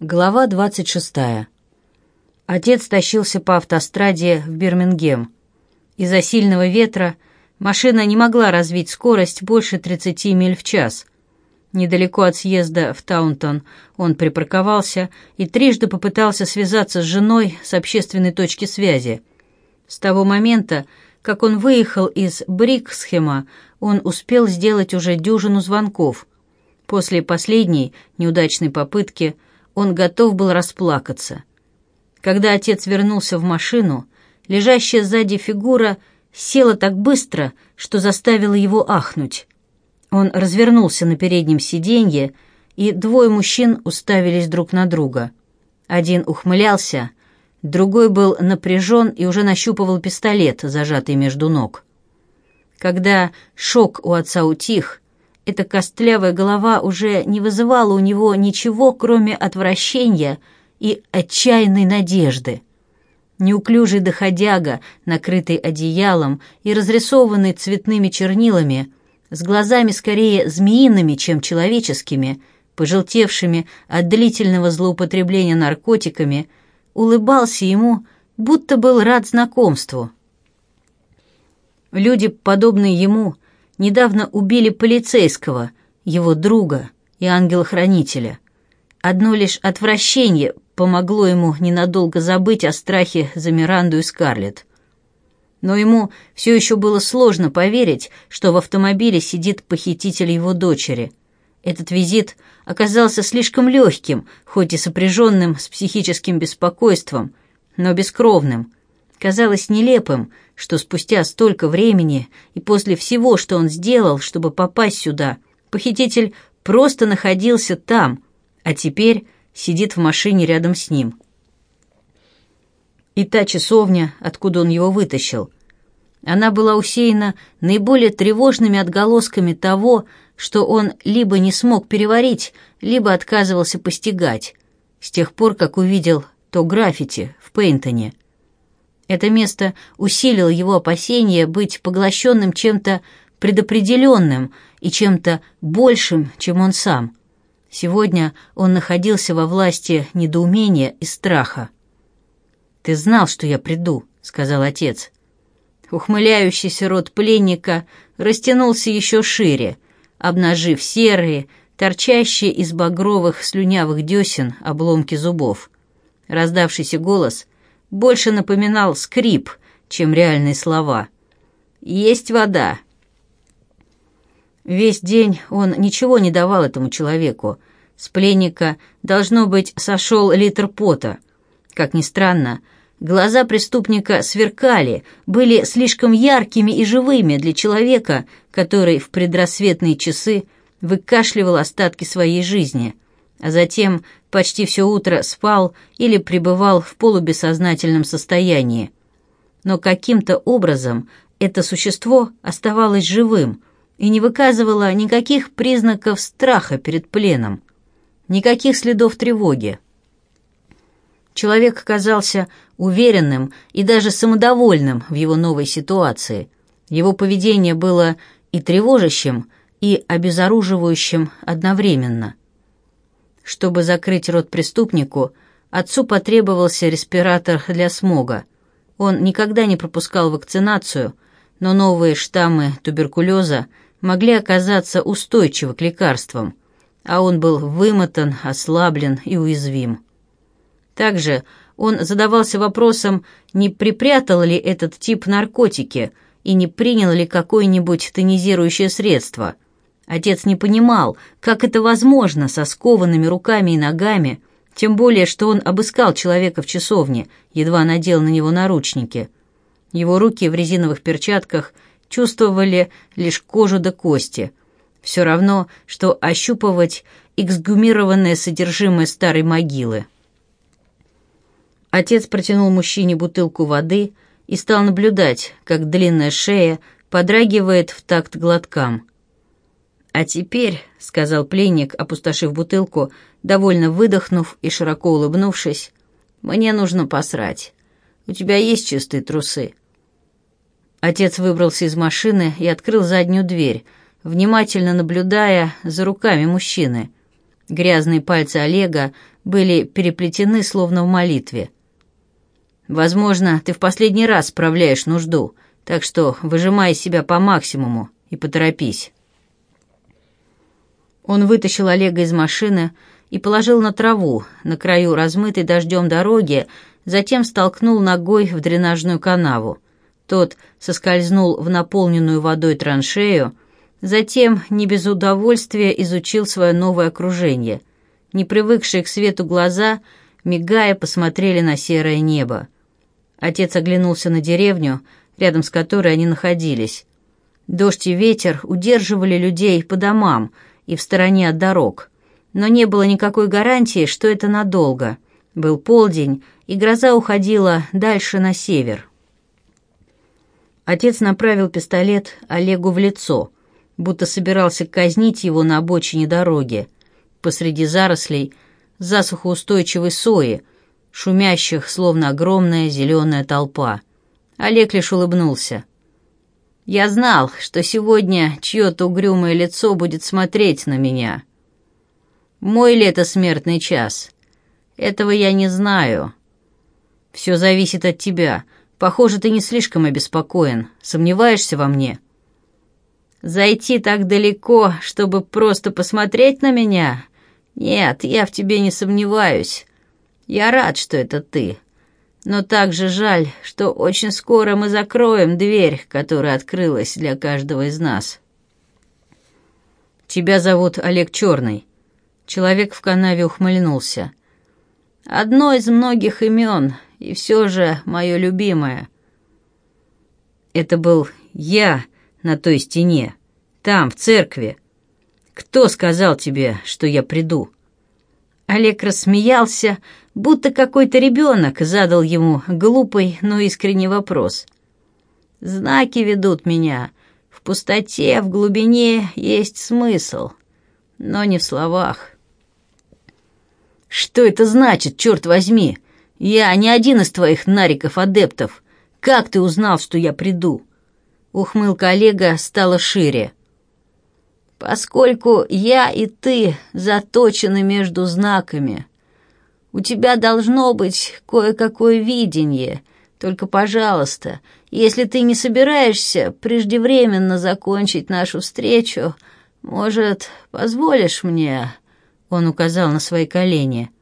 Глава 26. Отец тащился по автостраде в Бирмингем. Из-за сильного ветра машина не могла развить скорость больше 30 миль в час. Недалеко от съезда в Таунтон он припарковался и трижды попытался связаться с женой с общественной точки связи. С того момента, как он выехал из Бриксхема, он успел сделать уже дюжину звонков. После последней неудачной попытки – он готов был расплакаться. Когда отец вернулся в машину, лежащая сзади фигура села так быстро, что заставила его ахнуть. Он развернулся на переднем сиденье, и двое мужчин уставились друг на друга. Один ухмылялся, другой был напряжен и уже нащупывал пистолет, зажатый между ног. Когда шок у отца утих, эта костлявая голова уже не вызывала у него ничего, кроме отвращения и отчаянной надежды. Неуклюжий доходяга, накрытый одеялом и разрисованный цветными чернилами, с глазами скорее змеиными, чем человеческими, пожелтевшими от длительного злоупотребления наркотиками, улыбался ему, будто был рад знакомству. Люди, подобные ему, — Недавно убили полицейского, его друга и ангела-хранителя. Одно лишь отвращение помогло ему ненадолго забыть о страхе за Миранду и Скарлетт. Но ему все еще было сложно поверить, что в автомобиле сидит похититель его дочери. Этот визит оказался слишком легким, хоть и сопряженным с психическим беспокойством, но бескровным. Казалось нелепым – что спустя столько времени и после всего, что он сделал, чтобы попасть сюда, похититель просто находился там, а теперь сидит в машине рядом с ним. И та часовня, откуда он его вытащил. Она была усеяна наиболее тревожными отголосками того, что он либо не смог переварить, либо отказывался постигать, с тех пор, как увидел то граффити в Пейнтоне — это место усилило его опасение быть поглощенным чем-то предопределенным и чем-то большим, чем он сам. Сегодня он находился во власти недоумения и страха. «Ты знал, что я приду», — сказал отец. Ухмыляющийся рот пленника растянулся еще шире, обнажив серые, торчащие из багровых слюнявых десен обломки зубов. Раздавшийся голос — больше напоминал скрип, чем реальные слова. «Есть вода!» Весь день он ничего не давал этому человеку. С пленника, должно быть, сошел литр пота. Как ни странно, глаза преступника сверкали, были слишком яркими и живыми для человека, который в предрассветные часы выкашливал остатки своей жизни, а затем почти все утро спал или пребывал в полубессознательном состоянии. Но каким-то образом это существо оставалось живым и не выказывало никаких признаков страха перед пленом, никаких следов тревоги. Человек казался уверенным и даже самодовольным в его новой ситуации. Его поведение было и тревожащим, и обезоруживающим одновременно – чтобы закрыть рот преступнику, отцу потребовался респиратор для смога. Он никогда не пропускал вакцинацию, но новые штаммы туберкулеза могли оказаться устойчивы к лекарствам, а он был вымотан, ослаблен и уязвим. Также он задавался вопросом, не припрятал ли этот тип наркотики и не принял ли какое-нибудь тонизирующее средство – Отец не понимал, как это возможно со скованными руками и ногами, тем более, что он обыскал человека в часовне, едва надел на него наручники. Его руки в резиновых перчатках чувствовали лишь кожу до кости. Все равно, что ощупывать эксгумированное содержимое старой могилы. Отец протянул мужчине бутылку воды и стал наблюдать, как длинная шея подрагивает в такт глоткам. «А теперь», — сказал пленник, опустошив бутылку, довольно выдохнув и широко улыбнувшись, «мне нужно посрать. У тебя есть чистые трусы?» Отец выбрался из машины и открыл заднюю дверь, внимательно наблюдая за руками мужчины. Грязные пальцы Олега были переплетены словно в молитве. «Возможно, ты в последний раз справляешь нужду, так что выжимай себя по максимуму и поторопись». Он вытащил Олега из машины и положил на траву, на краю размытой дождем дороги, затем столкнул ногой в дренажную канаву. Тот соскользнул в наполненную водой траншею, затем не без удовольствия изучил свое новое окружение. Не привыкшие к свету глаза, мигая, посмотрели на серое небо. Отец оглянулся на деревню, рядом с которой они находились. Дождь и ветер удерживали людей по домам, и в стороне от дорог. Но не было никакой гарантии, что это надолго. Был полдень, и гроза уходила дальше на север. Отец направил пистолет Олегу в лицо, будто собирался казнить его на обочине дороги, посреди зарослей засухоустойчивой сои, шумящих, словно огромная зеленая толпа. Олег лишь улыбнулся — я знал, что сегодня чье-то угрюмое лицо будет смотреть на меня. Мой ли это смертный час? Этого я не знаю. Все зависит от тебя. Похоже, ты не слишком обеспокоен. Сомневаешься во мне?» Зайти так далеко, чтобы просто посмотреть на меня? Нет, я в тебе не сомневаюсь. Я рад, что это ты. Но также жаль, что очень скоро мы закроем дверь, которая открылась для каждого из нас. Тебя зовут Олег Черный. Человек в канаве ухмыльнулся. Одно из многих имен, и все же мое любимое. Это был я на той стене, там, в церкви. Кто сказал тебе, что я приду?» Олег рассмеялся, будто какой-то ребенок задал ему глупый, но искренний вопрос. «Знаки ведут меня. В пустоте, в глубине есть смысл, но не в словах». «Что это значит, черт возьми? Я не один из твоих нариков-адептов. Как ты узнал, что я приду?» Ухмылка Олега стала шире поскольку я и ты заточены между знаками. У тебя должно быть кое-какое видение. Только, пожалуйста, если ты не собираешься преждевременно закончить нашу встречу, может, позволишь мне...» Он указал на свои колени.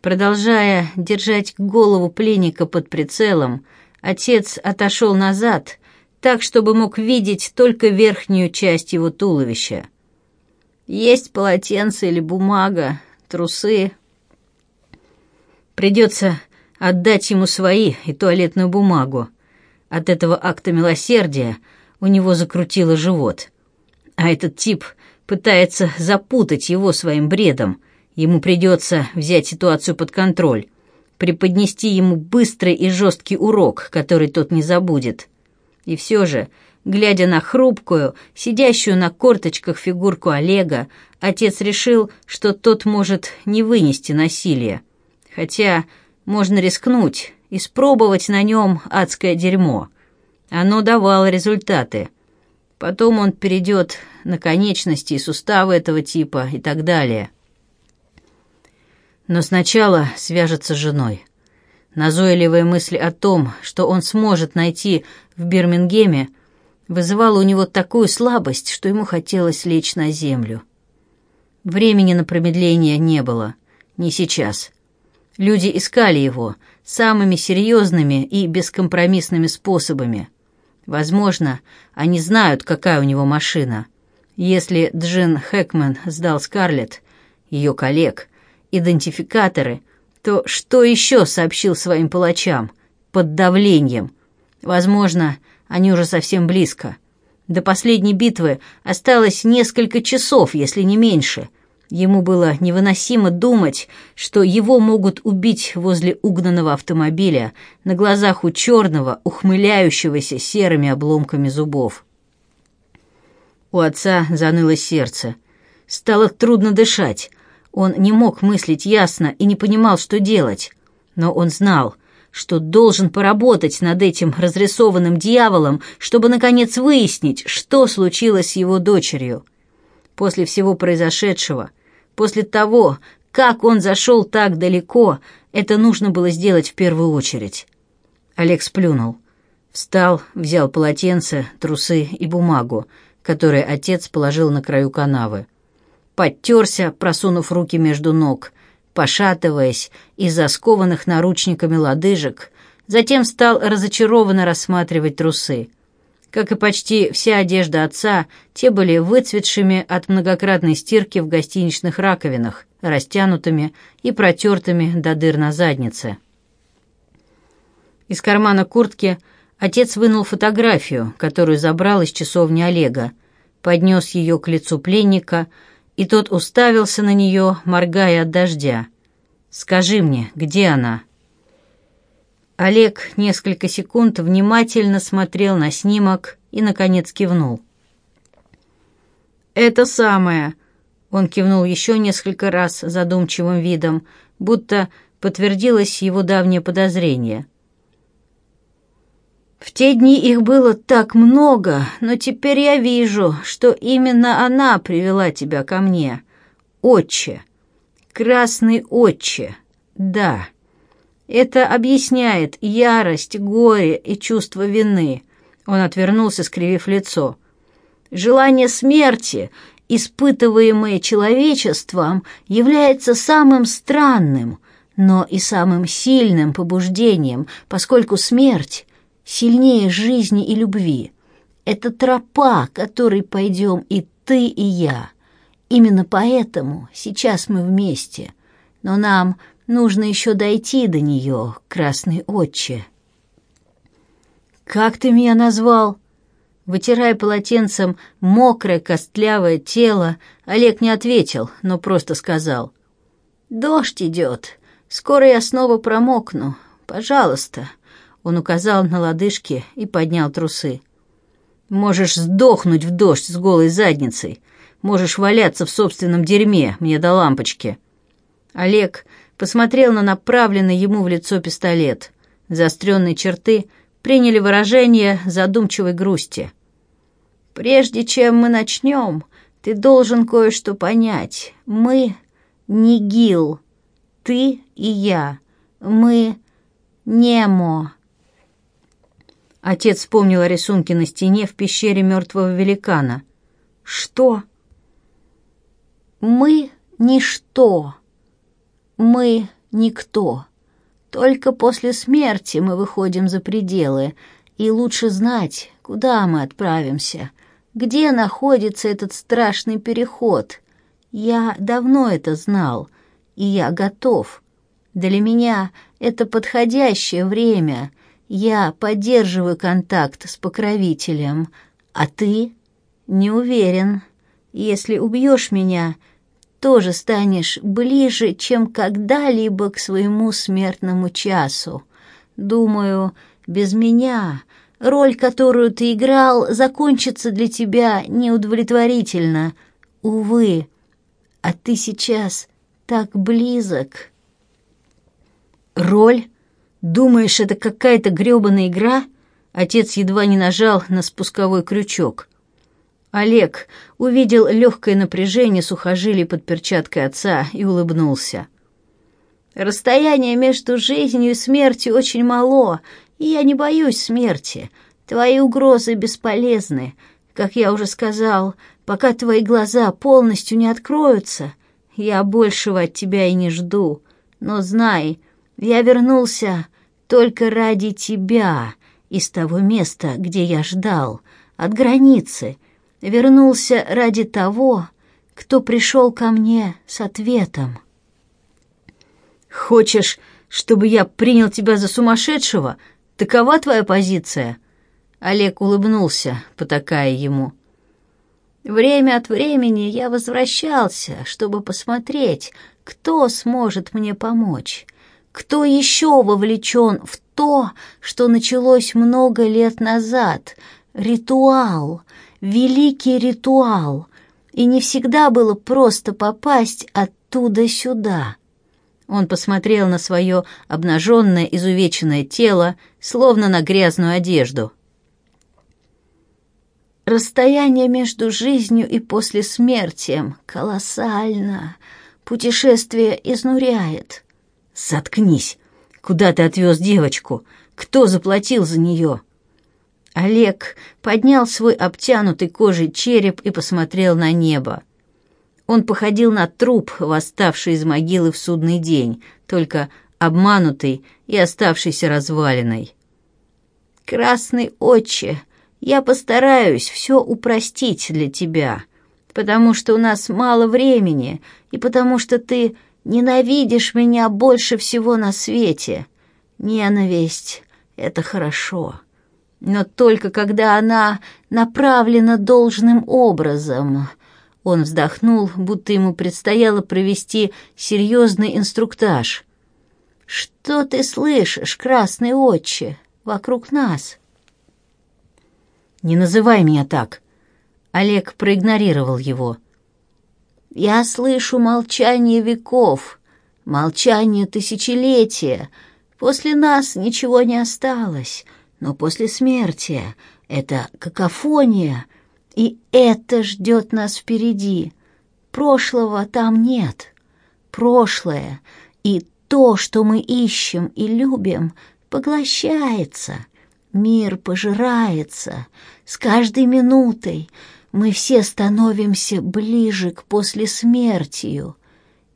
Продолжая держать голову пленника под прицелом, отец отошел назад — так, чтобы мог видеть только верхнюю часть его туловища. Есть полотенце или бумага, трусы. Придется отдать ему свои и туалетную бумагу. От этого акта милосердия у него закрутило живот. А этот тип пытается запутать его своим бредом. Ему придется взять ситуацию под контроль, преподнести ему быстрый и жесткий урок, который тот не забудет. И все же, глядя на хрупкую, сидящую на корточках фигурку Олега, отец решил, что тот может не вынести насилия. Хотя можно рискнуть, испробовать на нем адское дерьмо. Оно давало результаты. Потом он перейдет на конечности и суставы этого типа и так далее. Но сначала свяжется с женой. Назойливая мысль о том, что он сможет найти в Бирмингеме, вызывала у него такую слабость, что ему хотелось лечь на землю. Времени на промедление не было. Не сейчас. Люди искали его самыми серьезными и бескомпромиссными способами. Возможно, они знают, какая у него машина. Если Джин Хэкман сдал Скарлетт, ее коллег, идентификаторы — то что еще сообщил своим палачам? Под давлением. Возможно, они уже совсем близко. До последней битвы осталось несколько часов, если не меньше. Ему было невыносимо думать, что его могут убить возле угнанного автомобиля на глазах у черного, ухмыляющегося серыми обломками зубов. У отца заныло сердце. Стало трудно дышать. Он не мог мыслить ясно и не понимал, что делать. Но он знал, что должен поработать над этим разрисованным дьяволом, чтобы, наконец, выяснить, что случилось с его дочерью. После всего произошедшего, после того, как он зашел так далеко, это нужно было сделать в первую очередь. Олег сплюнул. Встал, взял полотенце, трусы и бумагу, которые отец положил на краю канавы подтерся, просунув руки между ног, пошатываясь из-за скованных наручниками лодыжек, затем стал разочарованно рассматривать трусы. Как и почти вся одежда отца, те были выцветшими от многократной стирки в гостиничных раковинах, растянутыми и протертыми до дыр на заднице. Из кармана куртки отец вынул фотографию, которую забрал из часовни Олега, поднес ее к лицу пленника — и тот уставился на нее, моргая от дождя. «Скажи мне, где она?» Олег несколько секунд внимательно смотрел на снимок и, наконец, кивнул. «Это самое!» — он кивнул еще несколько раз задумчивым видом, будто подтвердилось его давнее подозрение — в те дни их было так много, но теперь я вижу, что именно она привела тебя ко мне. Отче. Красный отче. Да. Это объясняет ярость, горе и чувство вины. Он отвернулся, скривив лицо. Желание смерти, испытываемое человечеством, является самым странным, но и самым сильным побуждением, поскольку смерть сильнее жизни и любви. Это тропа, которой пойдем и ты, и я. Именно поэтому сейчас мы вместе, но нам нужно еще дойти до нее, красный отче». «Как ты меня назвал?» Вытирая полотенцем мокрое костлявое тело, Олег не ответил, но просто сказал. «Дождь идет. Скоро я снова промокну. Пожалуйста, он указал на лодыжки и поднял трусы. «Можешь сдохнуть в дождь с голой задницей. Можешь валяться в собственном дерьме, мне до лампочки». Олег посмотрел на направленный ему в лицо пистолет. Заостренные черты приняли выражение задумчивой грусти. «Прежде чем мы начнем, ты должен кое-что понять. Мы не Гил. Ты и я. Мы Немо. Отец вспомнил о рисунке на стене в пещере мертвого великана. «Что?» «Мы — ничто. Мы — никто. Только после смерти мы выходим за пределы, и лучше знать, куда мы отправимся, где находится этот страшный переход. Я давно это знал, и я готов. Для меня это подходящее время — я поддерживаю контакт с покровителем, а ты не уверен. Если убьешь меня, тоже станешь ближе, чем когда-либо к своему смертному часу. Думаю, без меня роль, которую ты играл, закончится для тебя неудовлетворительно. Увы, а ты сейчас так близок. Роль «Думаешь, это какая-то грёбаная игра?» Отец едва не нажал на спусковой крючок. Олег увидел легкое напряжение сухожилий под перчаткой отца и улыбнулся. «Расстояние между жизнью и смертью очень мало, и я не боюсь смерти. Твои угрозы бесполезны. Как я уже сказал, пока твои глаза полностью не откроются, я большего от тебя и не жду. Но знай, я вернулся только ради тебя из того места, где я ждал, от границы, вернулся ради того, кто пришел ко мне с ответом. «Хочешь, чтобы я принял тебя за сумасшедшего? Такова твоя позиция?» Олег улыбнулся, потакая ему. «Время от времени я возвращался, чтобы посмотреть, кто сможет мне помочь. Кто еще вовлечен в то, что началось много лет назад? Ритуал, великий ритуал. И не всегда было просто попасть оттуда сюда. Он посмотрел на свое обнаженное, изувеченное тело, словно на грязную одежду. Расстояние между жизнью и послесмертием колоссально. Путешествие изнуряет. «Заткнись! Куда ты отвез девочку? Кто заплатил за нее?» Олег поднял свой обтянутый кожей череп и посмотрел на небо. Он походил на труп, восставший из могилы в судный день, только обманутый и оставшийся развалиной. «Красный отче, я постараюсь все упростить для тебя, потому что у нас мало времени и потому что ты Ненавидишь меня больше всего на свете. Ненависть — это хорошо. Но только когда она направлена должным образом. Он вздохнул, будто ему предстояло провести серьезный инструктаж. «Что ты слышишь, красный отче, вокруг нас?» «Не называй меня так!» Олег проигнорировал его. Я слышу молчание веков, молчание тысячелетия. После нас ничего не осталось, но после смерти это какофония, и это ждет нас впереди. Прошлого там нет. Прошлое и то, что мы ищем и любим, поглощается, мир пожирается с каждой минутой, мы все становимся ближе к послесмертию.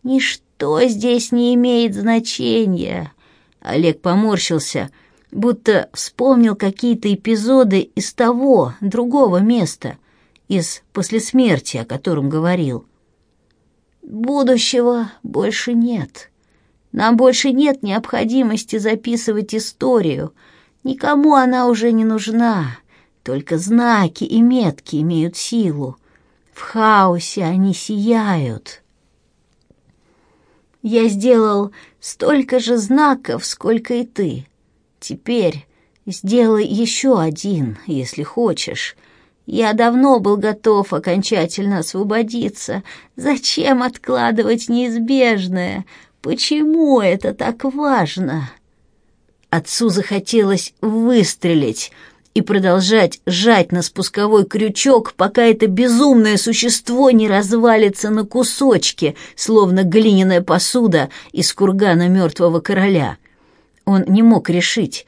Ничто здесь не имеет значения. Олег поморщился, будто вспомнил какие-то эпизоды из того, другого места, из послесмертия, о котором говорил. Будущего больше нет. Нам больше нет необходимости записывать историю. Никому она уже не нужна. Только знаки и метки имеют силу. В хаосе они сияют. Я сделал столько же знаков, сколько и ты. Теперь сделай еще один, если хочешь. Я давно был готов окончательно освободиться. Зачем откладывать неизбежное? Почему это так важно? Отцу захотелось выстрелить — и продолжать жать на спусковой крючок, пока это безумное существо не развалится на кусочки, словно глиняная посуда из кургана мертвого короля. Он не мог решить,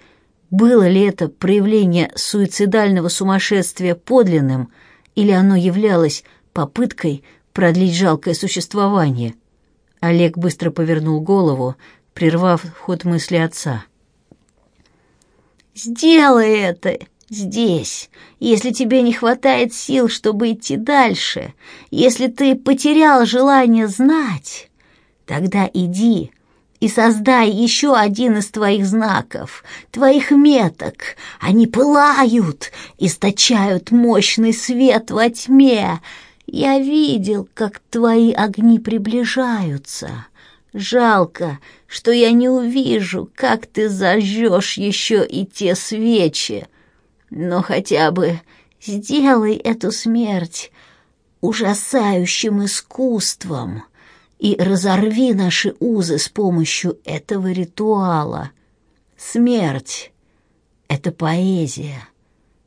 было ли это проявление суицидального сумасшествия подлинным, или оно являлось попыткой продлить жалкое существование. Олег быстро повернул голову, прервав ход мысли отца. «Сделай это!» здесь, если тебе не хватает сил, чтобы идти дальше, если ты потерял желание знать, тогда иди и создай еще один из твоих знаков, твоих меток. Они пылают, источают мощный свет во тьме. Я видел, как твои огни приближаются. Жалко, что я не увижу, как ты зажжешь еще и те свечи. Но хотя бы сделай эту смерть ужасающим искусством и разорви наши узы с помощью этого ритуала. Смерть — это поэзия,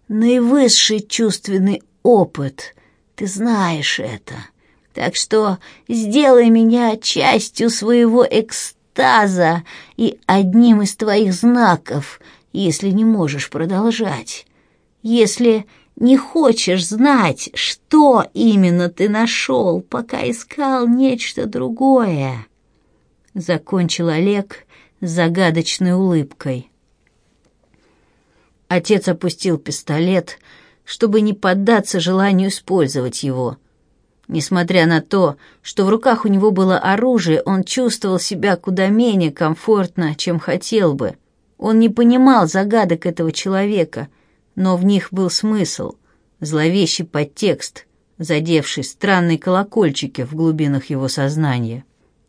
наивысший чувственный опыт, ты знаешь это. Так что сделай меня частью своего экстаза и одним из твоих знаков, если не можешь продолжать если не хочешь знать, что именно ты нашел, пока искал нечто другое», — закончил Олег с загадочной улыбкой. Отец опустил пистолет, чтобы не поддаться желанию использовать его. Несмотря на то, что в руках у него было оружие, он чувствовал себя куда менее комфортно, чем хотел бы. Он не понимал загадок этого человека — но в них был смысл, зловещий подтекст, задевший странные колокольчики в глубинах его сознания.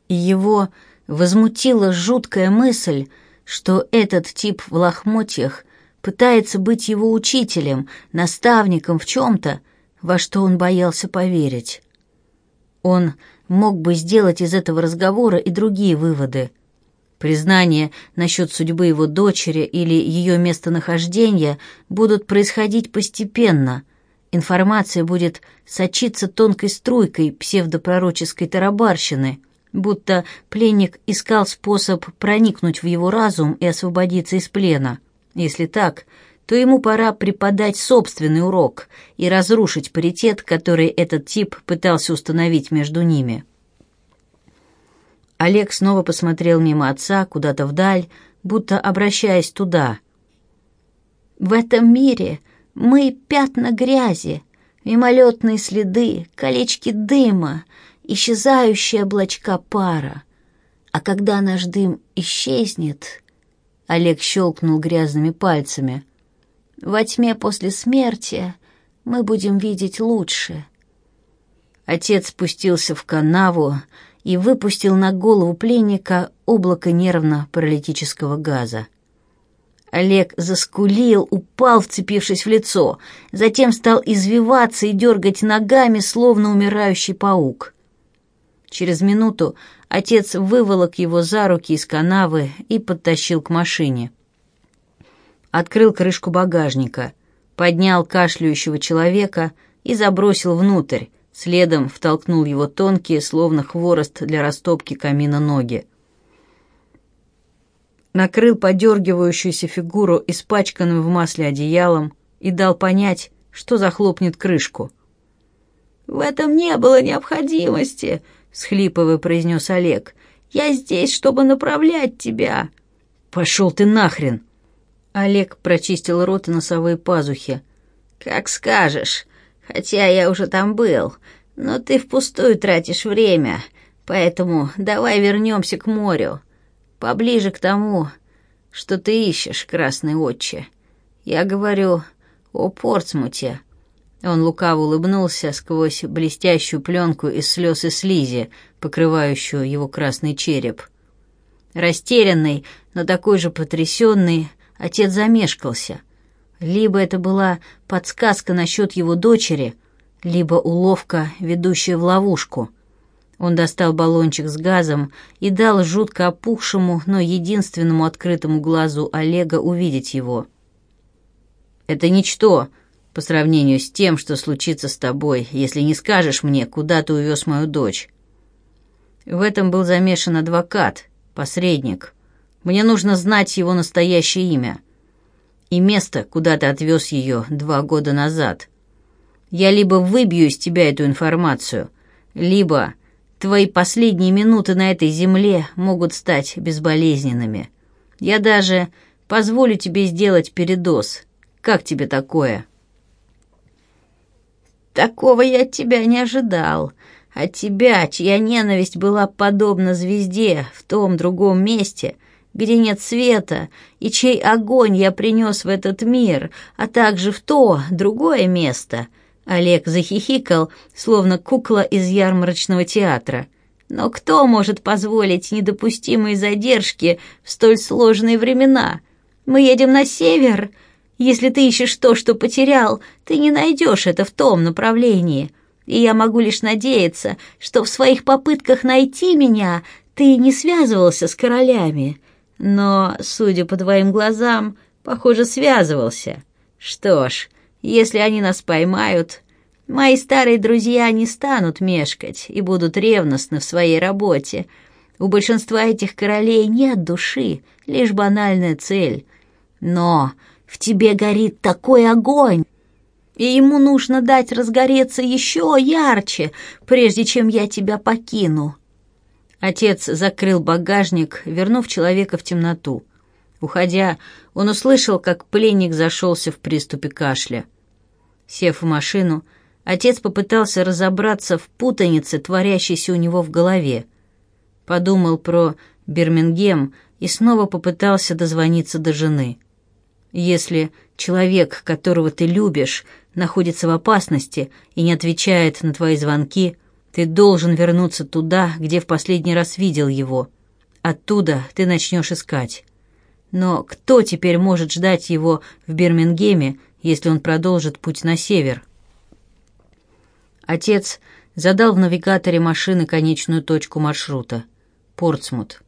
И его возмутила жуткая мысль, что этот тип в лохмотьях пытается быть его учителем, наставником в чем-то, во что он боялся поверить. Он мог бы сделать из этого разговора и другие выводы – Признания насчет судьбы его дочери или ее местонахождения будут происходить постепенно. Информация будет сочиться тонкой струйкой псевдопророческой тарабарщины, будто пленник искал способ проникнуть в его разум и освободиться из плена. Если так, то ему пора преподать собственный урок и разрушить паритет, который этот тип пытался установить между ними. Олег снова посмотрел мимо отца, куда-то вдаль, будто обращаясь туда. «В этом мире мы пятна грязи, мимолетные следы, колечки дыма, исчезающие облачка пара. А когда наш дым исчезнет...» Олег щелкнул грязными пальцами. «Во тьме после смерти мы будем видеть лучше». Отец спустился в канаву, и выпустил на голову пленника облако нервно-паралитического газа. Олег заскулил, упал, вцепившись в лицо, затем стал извиваться и дергать ногами, словно умирающий паук. Через минуту отец выволок его за руки из канавы и подтащил к машине. Открыл крышку багажника, поднял кашляющего человека и забросил внутрь, Следом втолкнул его тонкие, словно хворост для растопки камина ноги. Накрыл подергивающуюся фигуру испачканным в масле одеялом и дал понять, что захлопнет крышку. «В этом не было необходимости», — схлипывая произнес Олег. «Я здесь, чтобы направлять тебя». «Пошел ты нахрен!» Олег прочистил рот и носовые пазухи. «Как скажешь хотя я уже там был, но ты впустую тратишь время, поэтому давай вернемся к морю, поближе к тому, что ты ищешь, красный отче. Я говорю о Портсмуте». Он лукаво улыбнулся сквозь блестящую пленку из слез и слизи, покрывающую его красный череп. Растерянный, но такой же потрясенный, отец замешкался — либо это была подсказка насчет его дочери, либо уловка, ведущая в ловушку. Он достал баллончик с газом и дал жутко опухшему, но единственному открытому глазу Олега увидеть его. «Это ничто по сравнению с тем, что случится с тобой, если не скажешь мне, куда ты увез мою дочь». В этом был замешан адвокат, посредник. Мне нужно знать его настоящее имя — и место, куда ты отвез ее два года назад. Я либо выбью из тебя эту информацию, либо твои последние минуты на этой земле могут стать безболезненными. Я даже позволю тебе сделать передоз. Как тебе такое?» «Такого я от тебя не ожидал. От тебя, чья ненависть была подобна звезде в том другом месте», где нет света, и чей огонь я принес в этот мир, а также в то, другое место». Олег захихикал, словно кукла из ярмарочного театра. «Но кто может позволить недопустимые задержки в столь сложные времена? Мы едем на север. Если ты ищешь то, что потерял, ты не найдешь это в том направлении. И я могу лишь надеяться, что в своих попытках найти меня ты не связывался с королями» но, судя по твоим глазам, похоже, связывался. Что ж, если они нас поймают, мои старые друзья не станут мешкать и будут ревностны в своей работе. У большинства этих королей нет души, лишь банальная цель. Но в тебе горит такой огонь, и ему нужно дать разгореться еще ярче, прежде чем я тебя покину». Отец закрыл багажник, вернув человека в темноту. Уходя, он услышал, как пленник зашелся в приступе кашля. Сев в машину, отец попытался разобраться в путанице, творящейся у него в голове. Подумал про Бирмингем и снова попытался дозвониться до жены. Если человек, которого ты любишь, находится в опасности и не отвечает на твои звонки, ты должен вернуться туда, где в последний раз видел его. Оттуда ты начнешь искать. Но кто теперь может ждать его в Бирмингеме, если он продолжит путь на север? Отец задал в навигаторе машины конечную точку маршрута — Портсмут.